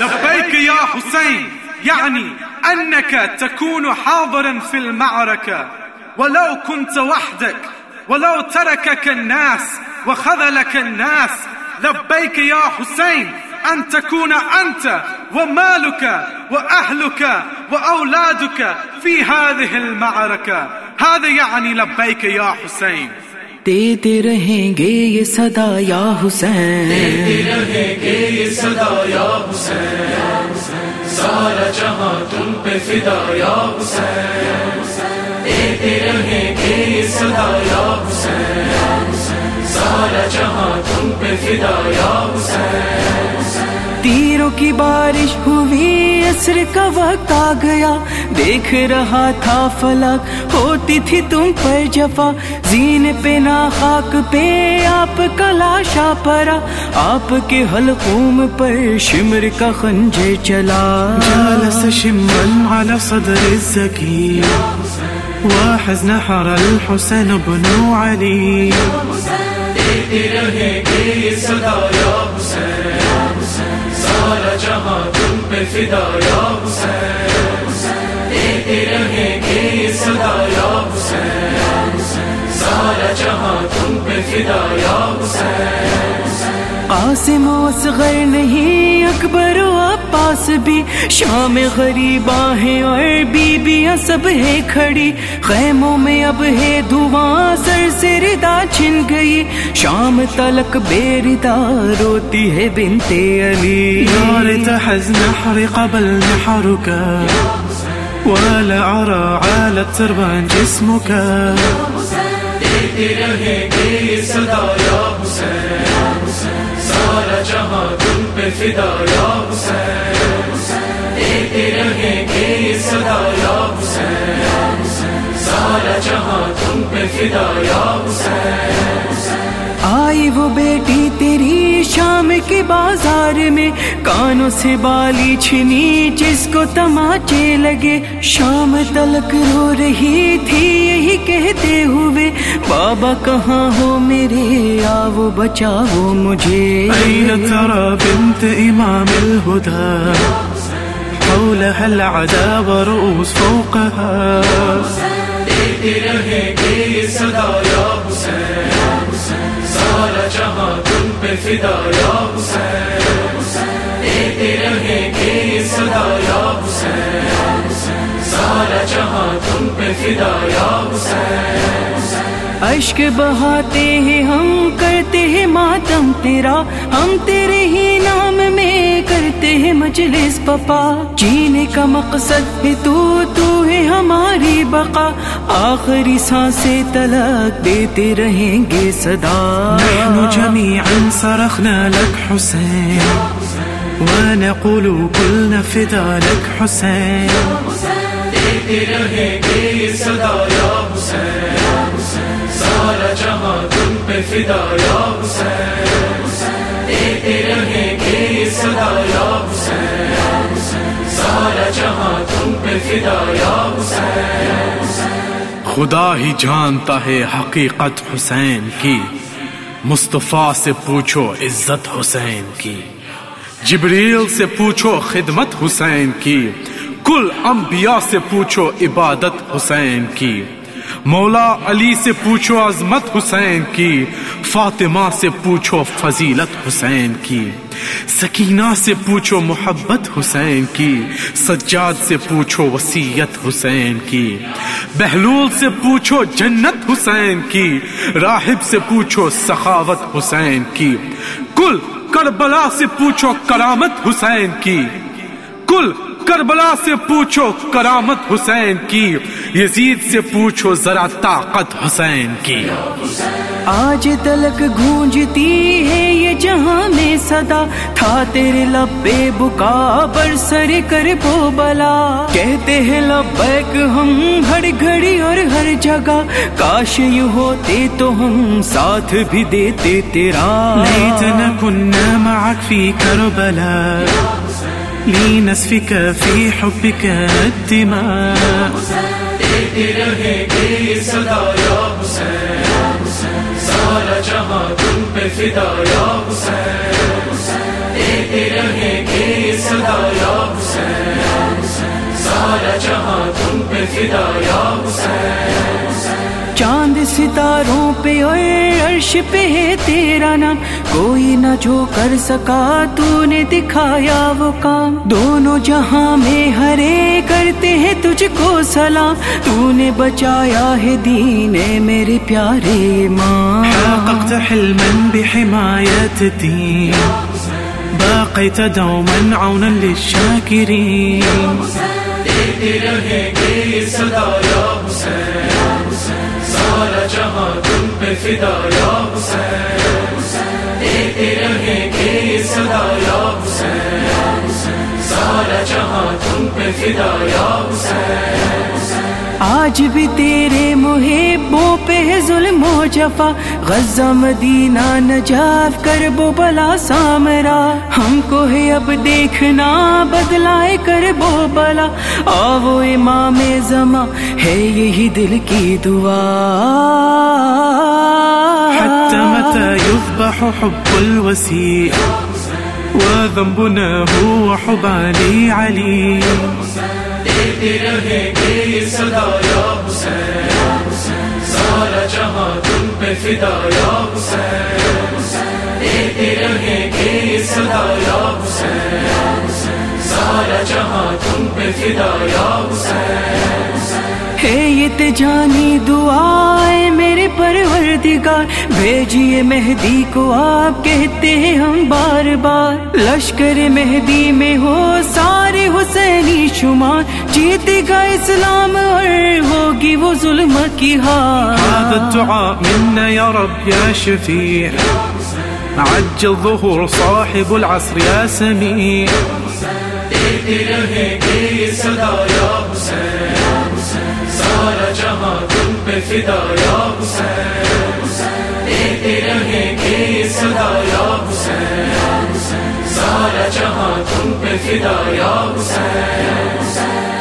لبيك يا حسين. يعني أنك تكون حاضرا في المعركة. ولو كنت وحدك، ولو تركك الناس وخذلك الناس، لبيك يا حسين. أن تكون أنت ومالك وأهلك وأولادك في هذه المعركة. هذا يعني لبيك يا حسين. دیتے رہیں گے یہ صدا یا حسین۔ دیتے رہیں گے یہ صدا یا حسین۔ سارا جہاں تم پہ فدا یا حسین۔ دیتے رہیں گے یہ صدا یا حسین۔ سارا جہاں تم پہ فدا یا حسین۔ تیروں کی بارش ہوئی عصر کا وقت آ گیا۔ دیکھ رہا تھا فلک ہوتی تھی تم پر جفا۔ زین پہ نہ خاک پہ آپ کا لاشا پرا۔ آپ کے حلقوم پر شمر کا خنجر چلا۔ جالس شمرا على صدر الزكي وحزن نحر الحسين بن علي۔ دیتے رہیں گے یہ صدا یا حسین سارا جہاں تم پہ فدا یا حسین دیتے رہیں گے صدا یا حسین۔ سارا جہاں تم پہ فدا یا حسین۔ قاسم و اصغر نہیں اکبر و عباس بھی۔ شام غریباں ہیں اور بیبیاں سب ہے کھڑی۔ خیموں میں اب ہے دھواں سر سے ردا چھن گئی۔ شام تلک بے ردا روتی ہے بنتے علی۔ يا ريت حزن حرق بل نحرك ولا أرى عالت تربان جسمك دیتے رہیں گے یہ صدا یا حسین۔ سارا جہاں تم پہ فدا، یا حسین۔ دیتے رہیں گے صدا، یا حسین۔ سارا جہاں تم پہ فدا، یا کے بازار میں کانوں سے بالی چھنی جس کو تماچے لگے۔ شام تلک رو رہی تھی یہی کہتے ہوئے بابا کہاں ہو میرے؟ آو بچاؤ مجھے۔ ترى بنت إمام الهدى حولها العدا ورؤوس فوقها۔ دیتے رہیں گے یہ صدا یا حسین۔ سارا جہاں تم پہ فدا یا حسین، دیتے رہیں گے صدا یا حسین۔ سارا جہاں تم پہ فدا یا حسین۔ اشک بہاتے ہیں، ہم کرتے ہیں ماتم تیرا، ہم تیرے ہی نام کرتے ہیں مجلس پپا۔ جینے کا مقصد ہے تو تو ہے ہماری بقا۔ آخری سانسیں تلک دیتے رہیں گے صدا۔ نحن جميعا صرخنا لك حسين ونقول كلنا فدا لك حسين دیتے رہیں گے یہ صدا یا حسین۔ سارا جہاں تم پہ فدا یا حسین۔ دیتے رہیں صدا یا حسین سارا جہاں تم پہ فدا یا حسین خدا ہی جانتا ہے حقیقت حسین کی۔ مصطفیٰ سے پوچھو عزت حسین کی۔ جبریل سے پوچھو خدمت حسین کی۔ کل انبیاء سے پوچھو عبادت حسین کی۔ مولا علی سے پوچھو عظمت حسین کی۔ فاطمہ سے پوچھو فضیلت حسین کی۔ سکینہ سے پوچھو محبت حسین کی، سجاد سے پوچھو وسیعت حسین کی، بہلول سے پوچھو جنت حسین کی، راہب سے پوچھو سخاوت حسین کی، کل کربلا سے پوچھو کرامت حسین کی، کل کربلا سے پوچھو کرامت حسین کی یزید سے پوچھو ذرا طاقت حسین کی۔ آج تلک گونجتی ہے یہ جہاں میں صدا تھا تیرے لب بے بکا بر سر کر بو بلا۔ کہتے ہیں لبیک ہم ہر گھڑی اور ہر جگہ کاش یوں ہوتے تو ہم ساتھ بھی دیتے تیرا۔ ليتنا كنا معك في كربلاء لنسفك في حبك الدماء دیتے رہیں گے صدا یا حسین سارا جہاں تم پہ فدا یا حسین دیتے رہیں گے صدا یا حسین سارا جہاں تم پہ فدا یا حسین چاند ستاروں پہ اور عرش پہ ہے تیرا نام کوئی نہ جو کر سکا تو نے دکھایا وہ کام۔ دونوں جہاں میں ہرے کرتے ہیں تجھ کو سلام۔ تو نے بچایا ہے دین اے میرے پیارے ماں۔ حققت حلما بحماية الدين باقيت دوما عونا للشاكرين دیتے رہیں گے صدا یا حسین۔ جہاں تم پہ فدا یا حسین دیتے رہے گے صدا یا حسین۔ سارا جہاں تم پہ فدا یا حسین۔ آج بھی تیرے محبوں پہ ظلم و جفا، غزہ مدینہ نجاف کر بو بلا سامرا۔ ہم کو ہے اب دیکھنا، بدلائے کر بو بلا۔ آو امام زماں، ہے یہی دل کی دعا۔ حتى متى يذبح حب الوسيء وذنبنا هو حب علي علي دیتے رہیں گے صدا یا حسین. سارا جہاں تم پہ فدا یا حسین. دیتے رہیں گے صدا یا حسین. سارا جہاں تم پہ فدا یا حسین. ہے یہ تجانی دعائیں پروردگار بھیجیے مہدی کو آپ کہتے ہیں ہم بار بار۔ لشکر مہدی میں ہو سارے حسینی شمار جیتے گا اسلام اور ہوگی وہ ظلم کی ہار۔ هذا الدعاء منا يا رب يا شفيع۔ عجل ظهور صاحب العصر يا سميع۔ دیتے رہیں گے یہ صدا یا حسین۔ سارا جہاں تم پہ فدا یا حسین، دیتے رہیں گے صدا یا حسین۔ سارا جہاں تم پہ فدا یا حسین۔